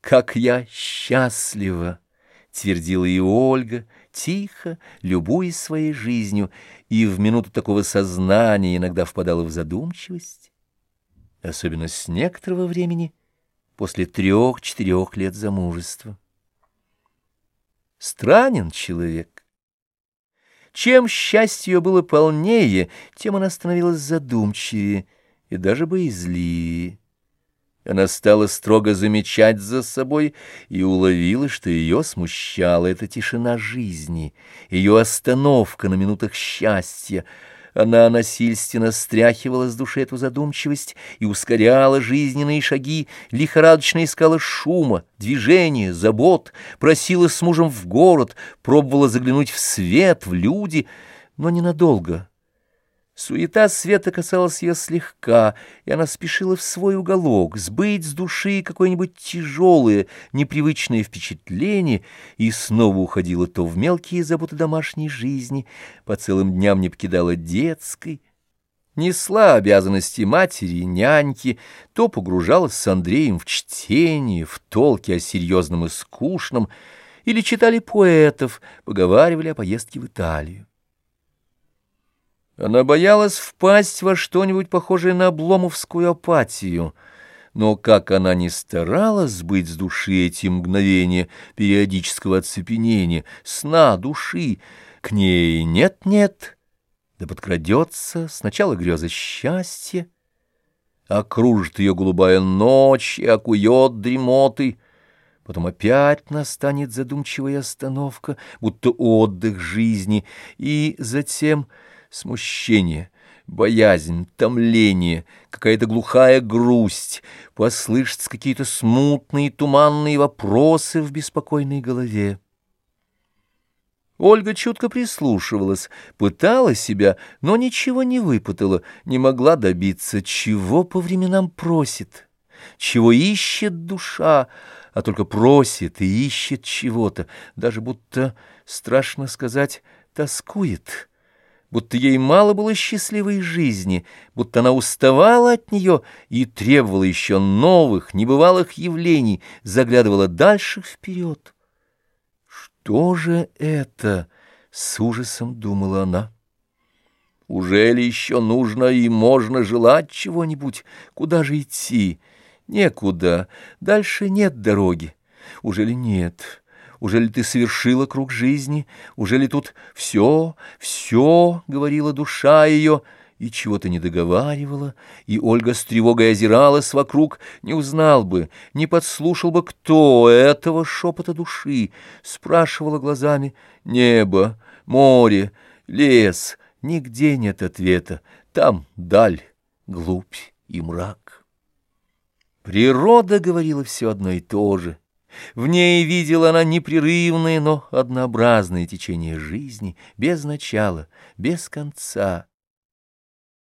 Как я счастлива! — твердила и Ольга, тихо, любуясь своей жизнью, и в минуту такого сознания иногда впадала в задумчивость, особенно с некоторого времени, после трех-четырех лет замужества. Странен человек. Чем счастье ее было полнее, тем она становилась задумчивее и даже боязливее. Она стала строго замечать за собой и уловила, что ее смущала эта тишина жизни, ее остановка на минутах счастья. Она насильственно стряхивала с души эту задумчивость и ускоряла жизненные шаги, лихорадочно искала шума, движения, забот, просила с мужем в город, пробовала заглянуть в свет, в люди, но ненадолго — Суета света касалась ее слегка, и она спешила в свой уголок, сбыть с души какое-нибудь тяжелое, непривычное впечатление, и снова уходила то в мелкие заботы домашней жизни, по целым дням не покидала детской, несла обязанности матери, няньки, то погружалась с Андреем в чтение, в толки о серьезном и скучном, или читали поэтов, поговаривали о поездке в Италию. Она боялась впасть во что-нибудь похожее на обломовскую апатию, но как она ни старалась быть с души эти мгновения периодического оцепенения, сна души, к ней нет-нет, да подкрадется сначала греза счастья, окружит ее голубая ночь и окует дремотой, Потом опять настанет задумчивая остановка, будто отдых жизни, и затем смущение, боязнь, томление, какая-то глухая грусть, послышатся какие-то смутные туманные вопросы в беспокойной голове. Ольга чутко прислушивалась, пытала себя, но ничего не выпытала, не могла добиться, чего по временам просит, чего ищет душа, а только просит и ищет чего-то, даже будто, страшно сказать, тоскует будто ей мало было счастливой жизни, будто она уставала от нее и требовала еще новых, небывалых явлений, заглядывала дальше вперед. «Что же это?» — с ужасом думала она. «Уже ли еще нужно и можно желать чего-нибудь? Куда же идти? Некуда. Дальше нет дороги. Уже ли нет?» Уже ли ты совершила круг жизни? Уже ли тут все, все, — говорила душа ее, и чего-то не договаривала, и Ольга с тревогой озиралась вокруг, не узнал бы, не подслушал бы, кто этого шепота души, спрашивала глазами. Небо, море, лес, нигде нет ответа, там даль, глубь и мрак. Природа говорила все одно и то же — в ней видела она непрерывное, но однообразное течение жизни, без начала, без конца.